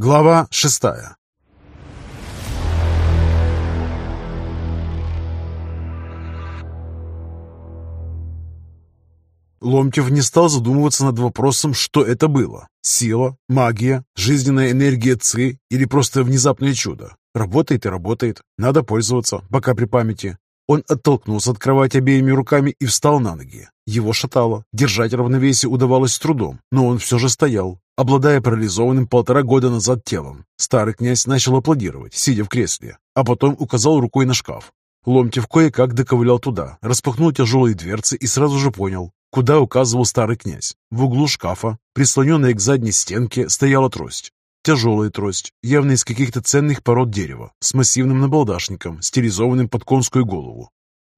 Глава шестая Ломтев не стал задумываться над вопросом, что это было. Сила, магия, жизненная энергия ЦИ или просто внезапное чудо. Работает и работает. Надо пользоваться, пока при памяти. Он оттолкнулся от кровати обеими руками и встал на ноги. Его шатало. Держать равновесие удавалось с трудом, но он все же стоял, обладая парализованным полтора года назад телом. Старый князь начал аплодировать, сидя в кресле, а потом указал рукой на шкаф. Ломтев кое-как доковылял туда, распахнул тяжелые дверцы и сразу же понял, куда указывал старый князь. В углу шкафа, прислоненная к задней стенке, стояла трость. Тяжелая трость, явно из каких-то ценных пород дерева, с массивным набалдашником, стилизованным под конскую голову.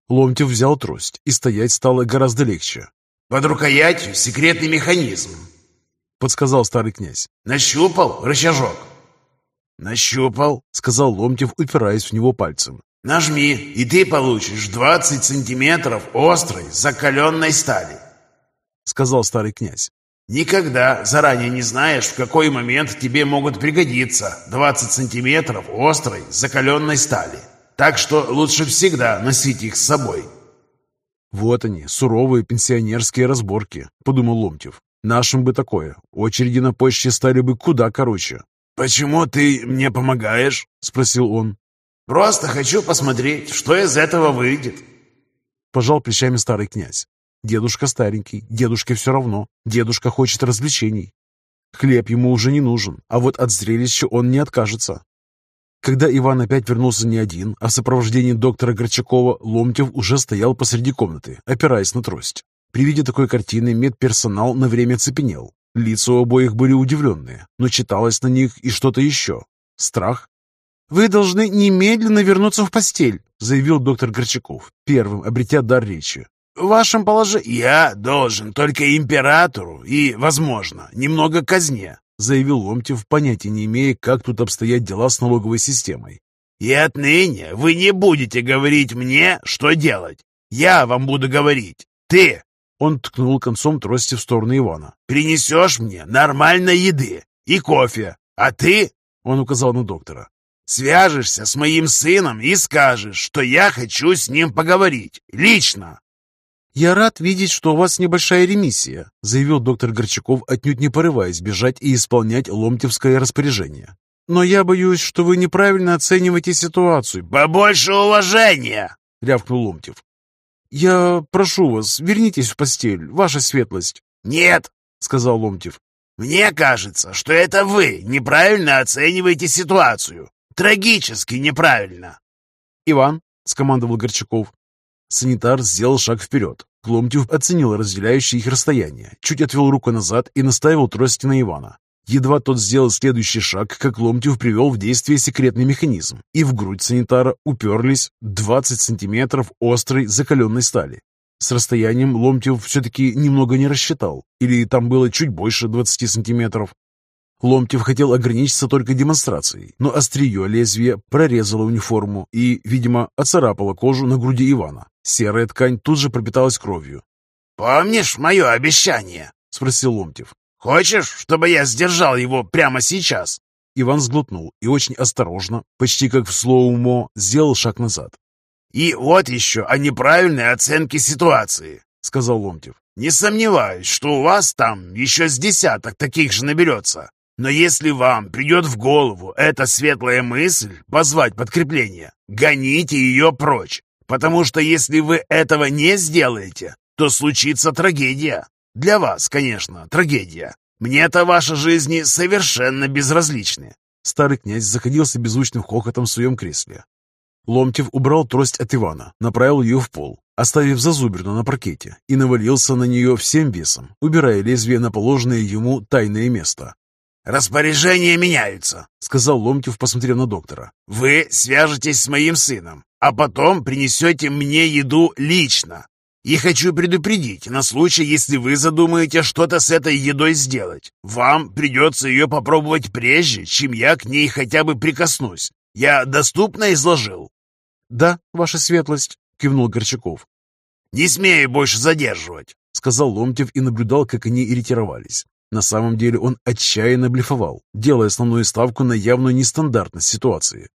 Ломтев взял трость, и стоять стало гораздо легче. «Под рукоятью секретный механизм», — подсказал старый князь. «Нащупал рычажок?» «Нащупал», — сказал Ломтев, упираясь в него пальцем. «Нажми, и ты получишь 20 сантиметров острой закаленной стали», — сказал старый князь. Никогда заранее не знаешь, в какой момент тебе могут пригодиться 20 сантиметров острой закаленной стали. Так что лучше всегда носить их с собой. «Вот они, суровые пенсионерские разборки», — подумал Ломтев. «Нашим бы такое. Очереди на почте стали бы куда короче». «Почему ты мне помогаешь?» — спросил он. «Просто хочу посмотреть, что из этого выйдет». Пожал плечами старый князь. Дедушка старенький, дедушке все равно. Дедушка хочет развлечений. Хлеб ему уже не нужен, а вот от зрелища он не откажется. Когда Иван опять вернулся не один, а в сопровождении доктора Горчакова, Ломтев уже стоял посреди комнаты, опираясь на трость. При виде такой картины медперсонал на время цепенел. Лица у обоих были удивленные, но читалось на них и что-то еще. Страх? «Вы должны немедленно вернуться в постель», заявил доктор Горчаков, первым обретя дар речи. В вашем положении я должен только императору и, возможно, немного казне, заявил Ломтев, понятия не имея, как тут обстоят дела с налоговой системой. И отныне вы не будете говорить мне, что делать. Я вам буду говорить. Ты, он ткнул концом трости в сторону Ивана. «Принесешь мне нормальной еды и кофе, а ты...» Он указал на доктора. «Свяжешься с моим сыном и скажешь, что я хочу с ним поговорить. Лично. «Я рад видеть, что у вас небольшая ремиссия», заявил доктор Горчаков, отнюдь не порываясь бежать и исполнять ломтевское распоряжение. «Но я боюсь, что вы неправильно оцениваете ситуацию». «Побольше уважения!» — рявкнул Ломтев. «Я прошу вас, вернитесь в постель, ваша светлость». «Нет», — сказал Ломтев. «Мне кажется, что это вы неправильно оцениваете ситуацию. Трагически неправильно». «Иван», — скомандовал Горчаков, Санитар сделал шаг вперед. Кломтев оценил разделяющее их расстояние, чуть отвел руку назад и наставил трости на Ивана. Едва тот сделал следующий шаг, как Ломтев привел в действие секретный механизм, и в грудь санитара уперлись 20 сантиметров острой закаленной стали. С расстоянием Ломтев все-таки немного не рассчитал, или там было чуть больше 20 сантиметров. Ломтев хотел ограничиться только демонстрацией, но острие лезвия прорезало униформу и, видимо, оцарапало кожу на груди Ивана. Серая ткань тут же пропиталась кровью. «Помнишь мое обещание?» — спросил Ломтев. «Хочешь, чтобы я сдержал его прямо сейчас?» Иван сглотнул и очень осторожно, почти как в слоумо, сделал шаг назад. «И вот еще о неправильной оценке ситуации», — сказал Ломтев. «Не сомневаюсь, что у вас там еще с десяток таких же наберется. Но если вам придет в голову эта светлая мысль позвать подкрепление, гоните ее прочь, потому что если вы этого не сделаете, то случится трагедия. Для вас, конечно, трагедия. Мне-то ваши жизни совершенно безразличны. Старый князь заходился беззвучным хохотом в своем кресле. Ломтев убрал трость от Ивана, направил ее в пол, оставив зазубрину на паркете, и навалился на нее всем весом, убирая лезвие на положенное ему тайное место. «Распоряжения меняются», — сказал Ломтев, посмотрев на доктора. «Вы свяжетесь с моим сыном, а потом принесете мне еду лично. И хочу предупредить, на случай, если вы задумаете что-то с этой едой сделать, вам придется ее попробовать прежде, чем я к ней хотя бы прикоснусь. Я доступно изложил?» «Да, ваша светлость», — кивнул Горчаков. «Не смею больше задерживать», — сказал Ломтев и наблюдал, как они иритировались. На самом деле он отчаянно блефовал, делая основную ставку на явную нестандартность ситуации.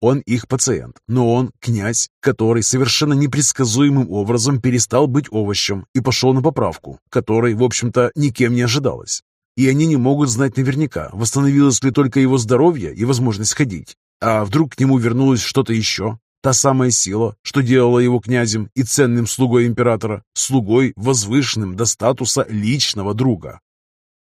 Он их пациент, но он князь, который совершенно непредсказуемым образом перестал быть овощем и пошел на поправку, которой, в общем-то, никем не ожидалось. И они не могут знать наверняка, восстановилось ли только его здоровье и возможность ходить, а вдруг к нему вернулось что-то еще, Та самая сила, что делала его князем и ценным слугой императора, слугой, возвышенным до статуса личного друга.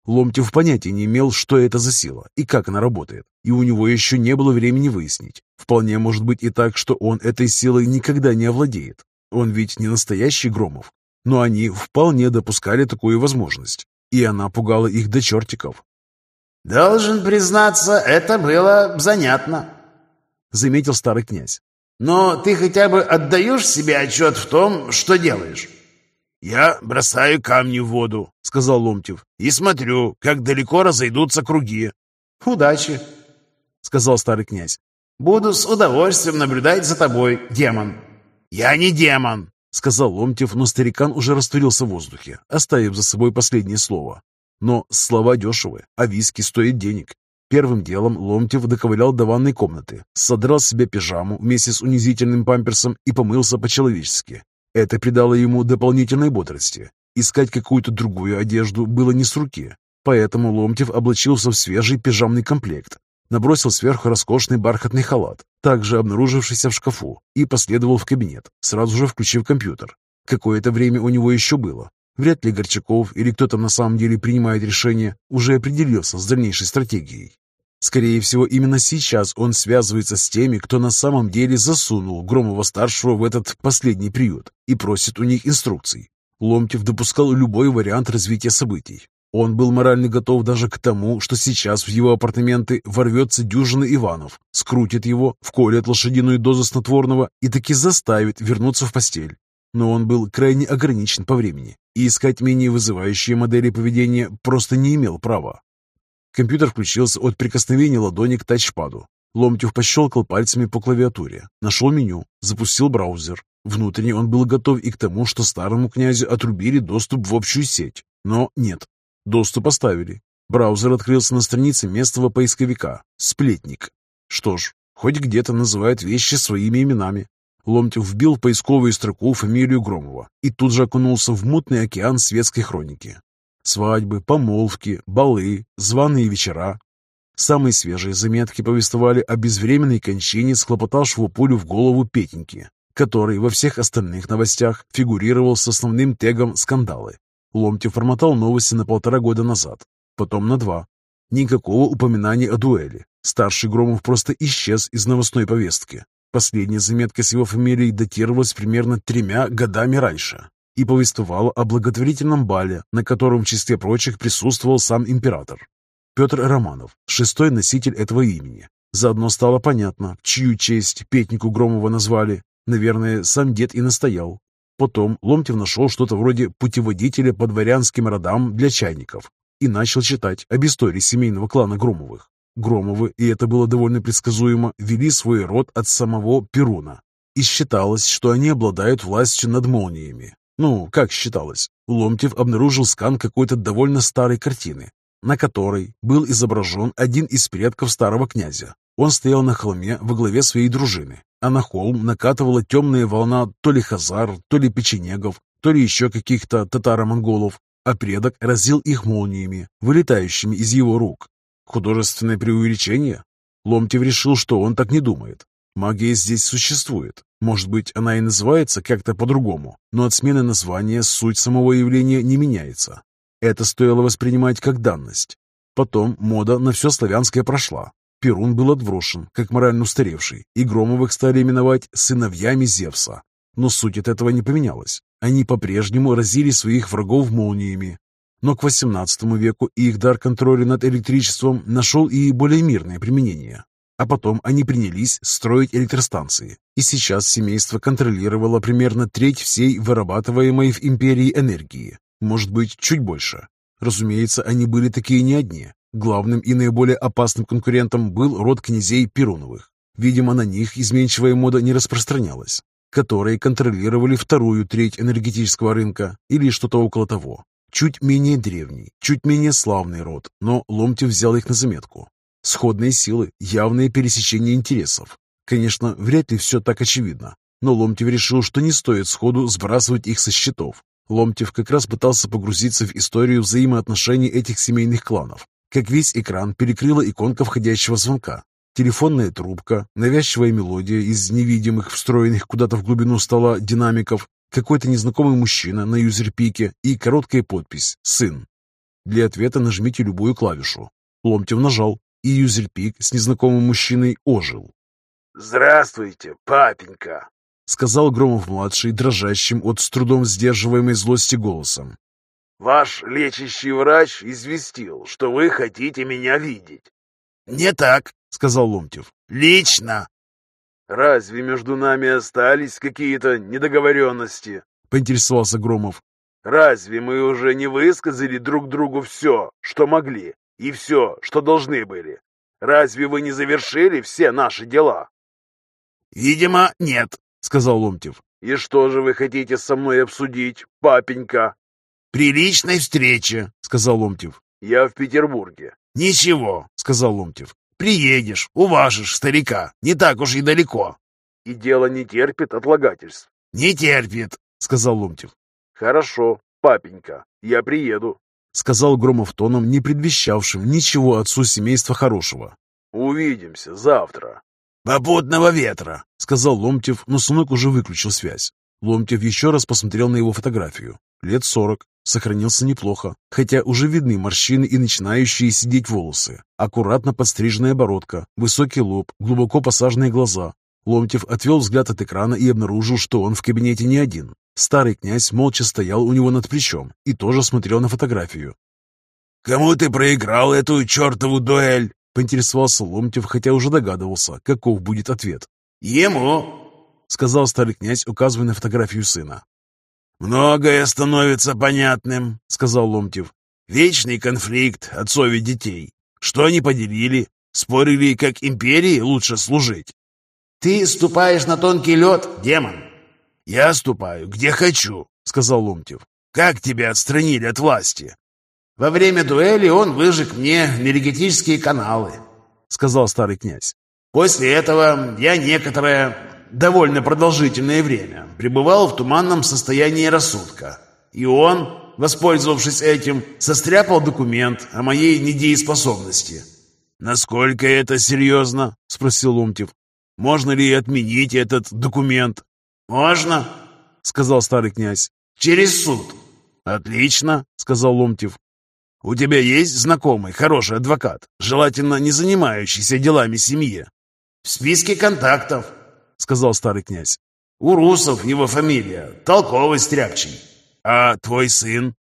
Ломтев понятия не имел, что это за сила и как она работает, и у него еще не было времени выяснить. Вполне может быть и так, что он этой силой никогда не овладеет. Он ведь не настоящий Громов. Но они вполне допускали такую возможность, и она пугала их до чертиков. «Должен признаться, это было занятно», — заметил старый князь. Но ты хотя бы отдаешь себе отчет в том, что делаешь?» «Я бросаю камни в воду», — сказал Ломтев, «и смотрю, как далеко разойдутся круги». «Удачи», — сказал старый князь. «Буду с удовольствием наблюдать за тобой, демон». «Я не демон», — сказал Ломтев, но старикан уже растворился в воздухе, оставив за собой последнее слово. Но слова дешевы, а виски стоят денег. Первым делом Ломтев доковылял до ванной комнаты, содрал с себя пижаму вместе с унизительным памперсом и помылся по-человечески. Это придало ему дополнительной бодрости. Искать какую-то другую одежду было не с руки, поэтому Ломтев облачился в свежий пижамный комплект, набросил сверху роскошный бархатный халат, также обнаружившийся в шкафу, и последовал в кабинет, сразу же включив компьютер. Какое-то время у него еще было. Вряд ли Горчаков или кто там на самом деле принимает решение, уже определился с дальнейшей стратегией. Скорее всего, именно сейчас он связывается с теми, кто на самом деле засунул Громова-старшего в этот последний приют и просит у них инструкций. Ломтев допускал любой вариант развития событий. Он был морально готов даже к тому, что сейчас в его апартаменты ворвется дюжина Иванов, скрутит его, вколет лошадиную дозу снотворного и таки заставит вернуться в постель. Но он был крайне ограничен по времени, и искать менее вызывающие модели поведения просто не имел права. Компьютер включился от прикосновения ладони к тачпаду. Ломтев пощелкал пальцами по клавиатуре, нашел меню, запустил браузер. Внутренне он был готов и к тому, что старому князю отрубили доступ в общую сеть. Но нет, доступ оставили. Браузер открылся на странице местного поисковика «Сплетник». Что ж, хоть где-то называют вещи своими именами. Ломтев вбил в поисковую строку фамилию Громова и тут же окунулся в мутный океан светской хроники. Свадьбы, помолвки, балы, званые вечера. Самые свежие заметки повествовали о безвременной кончине схлопотавшего пулю в голову Петеньки, который во всех остальных новостях фигурировал с основным тегом «Скандалы». Ломтев форматал новости на полтора года назад, потом на два. Никакого упоминания о дуэли. Старший Громов просто исчез из новостной повестки. Последняя заметка с его фамилией датировалась примерно тремя годами раньше и повествовала о благотворительном бале, на котором в числе прочих присутствовал сам император. Петр Романов, шестой носитель этого имени. Заодно стало понятно, чью честь Петнику Громова назвали. Наверное, сам дед и настоял. Потом Ломтев нашел что-то вроде путеводителя по дворянским родам для чайников и начал читать об истории семейного клана Громовых. Громовы, и это было довольно предсказуемо, вели свой род от самого Перуна. И считалось, что они обладают властью над молниями, ну, как считалось, Ломтев обнаружил скан какой-то довольно старой картины, на которой был изображен один из предков старого князя. Он стоял на холме во главе своей дружины, а на холм накатывала темная волна то ли хазар, то ли печенегов, то ли еще каких-то татаро-монголов, а предок разил их молниями, вылетающими из его рук. Художественное преувеличение? Ломтев решил, что он так не думает. Магия здесь существует, может быть, она и называется как-то по-другому, но от смены названия суть самого явления не меняется. Это стоило воспринимать как данность. Потом мода на все славянское прошла. Перун был отброшен, как морально устаревший, и Громовых стали именовать сыновьями Зевса. Но суть от этого не поменялась. Они по-прежнему разили своих врагов молниями. Но к XVIII веку их дар контроля над электричеством нашел и более мирное применение. А потом они принялись строить электростанции. И сейчас семейство контролировало примерно треть всей вырабатываемой в империи энергии. Может быть, чуть больше. Разумеется, они были такие не одни. Главным и наиболее опасным конкурентом был род князей Перуновых. Видимо, на них изменчивая мода не распространялась, которые контролировали вторую треть энергетического рынка или что-то около того. Чуть менее древний, чуть менее славный род, но Ломтев взял их на заметку. Сходные силы, явное пересечение интересов. Конечно, вряд ли все так очевидно, но Ломтев решил, что не стоит сходу сбрасывать их со счетов. Ломтев как раз пытался погрузиться в историю взаимоотношений этих семейных кланов, как весь экран перекрыла иконка входящего звонка. Телефонная трубка, навязчивая мелодия из невидимых, встроенных куда-то в глубину стола динамиков, какой-то незнакомый мужчина на юзерпике и короткая подпись «Сын». Для ответа нажмите любую клавишу. Ломтев нажал, и юзерпик с незнакомым мужчиной ожил. «Здравствуйте, папенька!» — сказал Громов-младший, дрожащим от с трудом сдерживаемой злости голосом. «Ваш лечащий врач известил, что вы хотите меня видеть». «Не так», — сказал Ломтев. «Лично». «Разве между нами остались какие-то недоговоренности?» — поинтересовался Громов. «Разве мы уже не высказали друг другу все, что могли, и все, что должны были? Разве вы не завершили все наши дела?» «Видимо, нет», — сказал Ломтев. «И что же вы хотите со мной обсудить, папенька?» «При личной встрече», — сказал Ломтев. «Я в Петербурге». «Ничего», — сказал Ломтев. «Приедешь, уважишь старика, не так уж и далеко». «И дело не терпит отлагательств». «Не терпит», — сказал Ломтев. «Хорошо, папенька, я приеду», — сказал Громов тоном, не предвещавшим ничего отцу семейства хорошего. «Увидимся завтра». «Попутного ветра», — сказал Ломтев, но сынок уже выключил связь. Ломтев еще раз посмотрел на его фотографию. Лет сорок, сохранился неплохо, хотя уже видны морщины и начинающие сидеть волосы. Аккуратно подстриженная бородка, высокий лоб, глубоко посаженные глаза. Ломтев отвел взгляд от экрана и обнаружил, что он в кабинете не один. Старый князь молча стоял у него над плечом и тоже смотрел на фотографию. «Кому ты проиграл эту чертову дуэль?» Поинтересовался Ломтев, хотя уже догадывался, каков будет ответ. «Ему!» — сказал старый князь, указывая на фотографию сына. «Многое становится понятным», — сказал Ломтев. «Вечный конфликт отцов и детей. Что они поделили? Спорили, как империи лучше служить?» «Ты ступаешь на тонкий лед, демон!» «Я ступаю, где хочу», — сказал Ломтев. «Как тебя отстранили от власти?» Во время дуэли он выжег мне энергетические каналы, сказал старый князь. После этого я некоторое, довольно продолжительное время пребывал в туманном состоянии рассудка. И он, воспользовавшись этим, состряпал документ о моей недееспособности. «Насколько это серьезно?» — спросил Ломтев. «Можно ли отменить этот документ?» «Можно», — сказал старый князь. «Через суд». «Отлично», — сказал Ломтев. «У тебя есть знакомый, хороший адвокат, желательно не занимающийся делами семьи?» «В списке контактов», — сказал старый князь. «У русов его фамилия, толковый стряпчий. А твой сын?»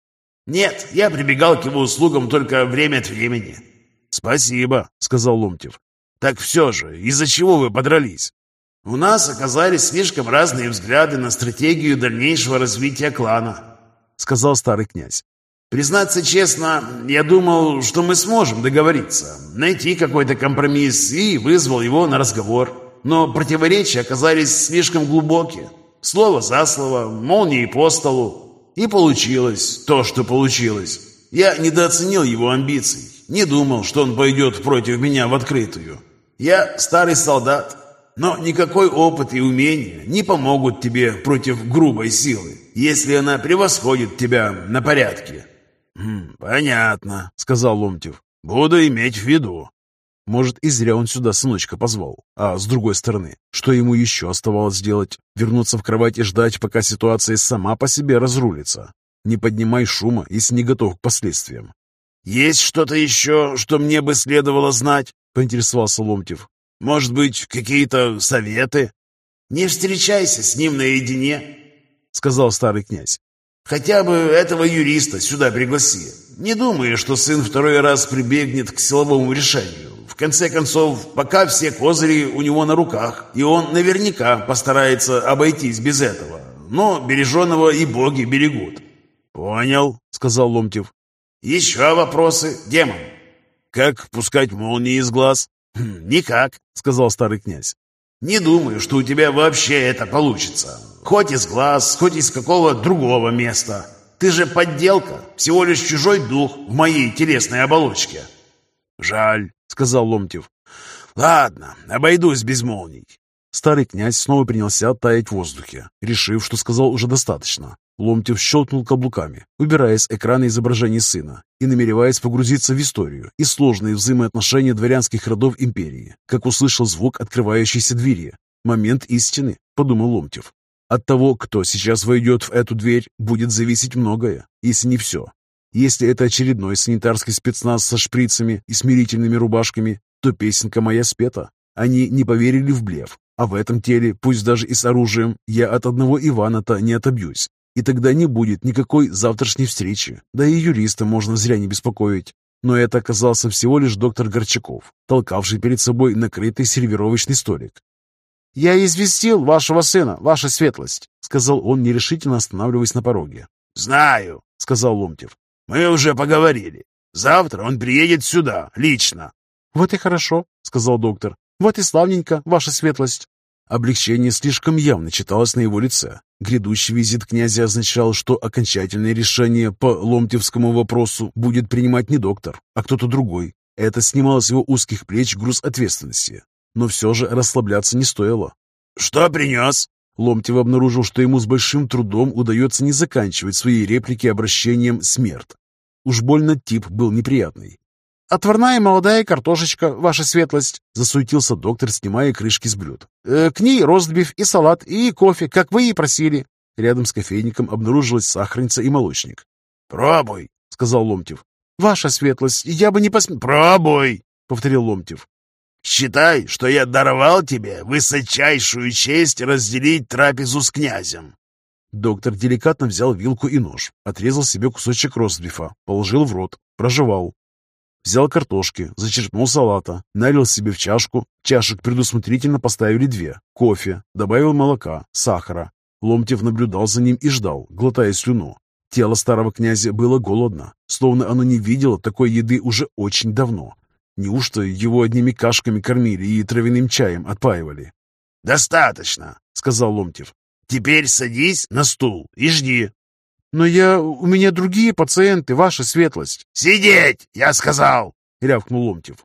«Нет, я прибегал к его услугам только время от времени». «Спасибо», — сказал Ломтев. «Так все же, из-за чего вы подрались?» «У нас оказались слишком разные взгляды на стратегию дальнейшего развития клана», — сказал старый князь. Признаться честно, я думал, что мы сможем договориться, найти какой-то компромисс и вызвал его на разговор. Но противоречия оказались слишком глубокие. Слово за слово, молнии по столу. И получилось то, что получилось. Я недооценил его амбиций. Не думал, что он пойдет против меня в открытую. Я старый солдат, но никакой опыт и умения не помогут тебе против грубой силы, если она превосходит тебя на порядке. «Хм, «Понятно», — сказал Ломтев. «Буду иметь в виду». Может, и зря он сюда сыночка позвал. А с другой стороны, что ему еще оставалось сделать? Вернуться в кровать и ждать, пока ситуация сама по себе разрулится? Не поднимай шума, если не готов к последствиям. «Есть что-то еще, что мне бы следовало знать?» — поинтересовался Ломтев. «Может быть, какие-то советы?» «Не встречайся с ним наедине», — сказал старый князь. Хотя бы этого юриста сюда пригласи. Не думаю, что сын второй раз прибегнет к силовому решению. В конце концов, пока все козыри у него на руках, и он наверняка постарается обойтись без этого. Но береженного и боги берегут. «Понял», — сказал Ломтев. «Еще вопросы, демон?» «Как пускать молнии из глаз?» «Хм, «Никак», — сказал старый князь. «Не думаю, что у тебя вообще это получится. Хоть из глаз, хоть из какого другого места. Ты же подделка, всего лишь чужой дух в моей телесной оболочке». «Жаль», — сказал Ломтев. «Ладно, обойдусь без молний». Старый князь снова принялся таять в воздухе, решив, что сказал уже достаточно. Ломтев щелкнул каблуками, убирая с экрана изображение сына и намереваясь погрузиться в историю и сложные взаимоотношения дворянских родов империи, как услышал звук открывающейся двери. «Момент истины», — подумал Ломтев. От того, кто сейчас войдет в эту дверь, будет зависеть многое, если не все. Если это очередной санитарский спецназ со шприцами и смирительными рубашками, то песенка моя спета. Они не поверили в блеф, а в этом теле, пусть даже и с оружием, я от одного Ивана-то не отобьюсь. И тогда не будет никакой завтрашней встречи, да и юриста можно зря не беспокоить. Но это оказался всего лишь доктор Горчаков, толкавший перед собой накрытый сервировочный столик. «Я известил вашего сына, ваша светлость», — сказал он, нерешительно останавливаясь на пороге. «Знаю», — сказал Ломтев. «Мы уже поговорили. Завтра он приедет сюда, лично». «Вот и хорошо», — сказал доктор. «Вот и славненько, ваша светлость». Облегчение слишком явно читалось на его лице. Грядущий визит князя означал, что окончательное решение по ломтевскому вопросу будет принимать не доктор, а кто-то другой. Это снимало с его узких плеч груз ответственности. Но все же расслабляться не стоило. «Что принес?» Ломтев обнаружил, что ему с большим трудом удается не заканчивать свои реплики обращением «смерть». Уж больно тип был неприятный. «Отварная молодая картошечка, ваша светлость!» — засуетился доктор, снимая крышки с блюд. «Э, «К ней ростбиф и салат, и кофе, как вы и просили!» Рядом с кофейником обнаружилась сахарница и молочник. «Пробуй!» — сказал Ломтев. «Ваша светлость, я бы не посмел...» «Пробуй!» — повторил Ломтев. «Считай, что я даровал тебе высочайшую честь разделить трапезу с князем!» Доктор деликатно взял вилку и нож, отрезал себе кусочек ростбифа, положил в рот, прожевал, Взял картошки, зачерпнул салата, налил себе в чашку. Чашек предусмотрительно поставили две. Кофе, добавил молока, сахара. Ломтев наблюдал за ним и ждал, глотая слюну. Тело старого князя было голодно, словно оно не видело такой еды уже очень давно. Неужто его одними кашками кормили и травяным чаем отпаивали? «Достаточно», — сказал Ломтев. «Теперь садись на стул и жди». «Но я... у меня другие пациенты, ваша светлость». «Сидеть, я сказал!» — рявкнул Ломтев.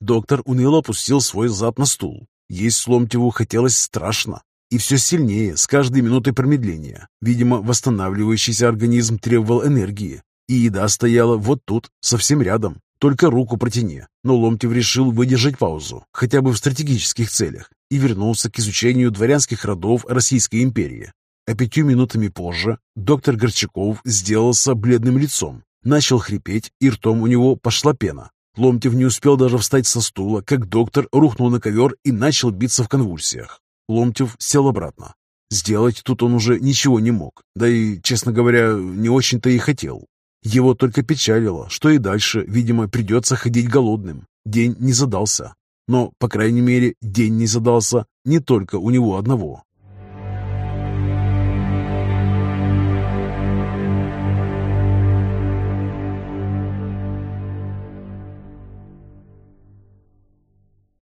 Доктор уныло опустил свой зад на стул. Есть Ломтеву хотелось страшно. И все сильнее, с каждой минутой промедления. Видимо, восстанавливающийся организм требовал энергии. И еда стояла вот тут, совсем рядом. Только руку протяни. Но Ломтев решил выдержать паузу, хотя бы в стратегических целях, и вернулся к изучению дворянских родов Российской империи. А пятью минутами позже доктор Горчаков сделался бледным лицом, начал хрипеть, и ртом у него пошла пена. Ломтев не успел даже встать со стула, как доктор рухнул на ковер и начал биться в конвульсиях. Ломтев сел обратно. Сделать тут он уже ничего не мог, да и, честно говоря, не очень-то и хотел. Его только печалило, что и дальше, видимо, придется ходить голодным. День не задался. Но, по крайней мере, день не задался не только у него одного.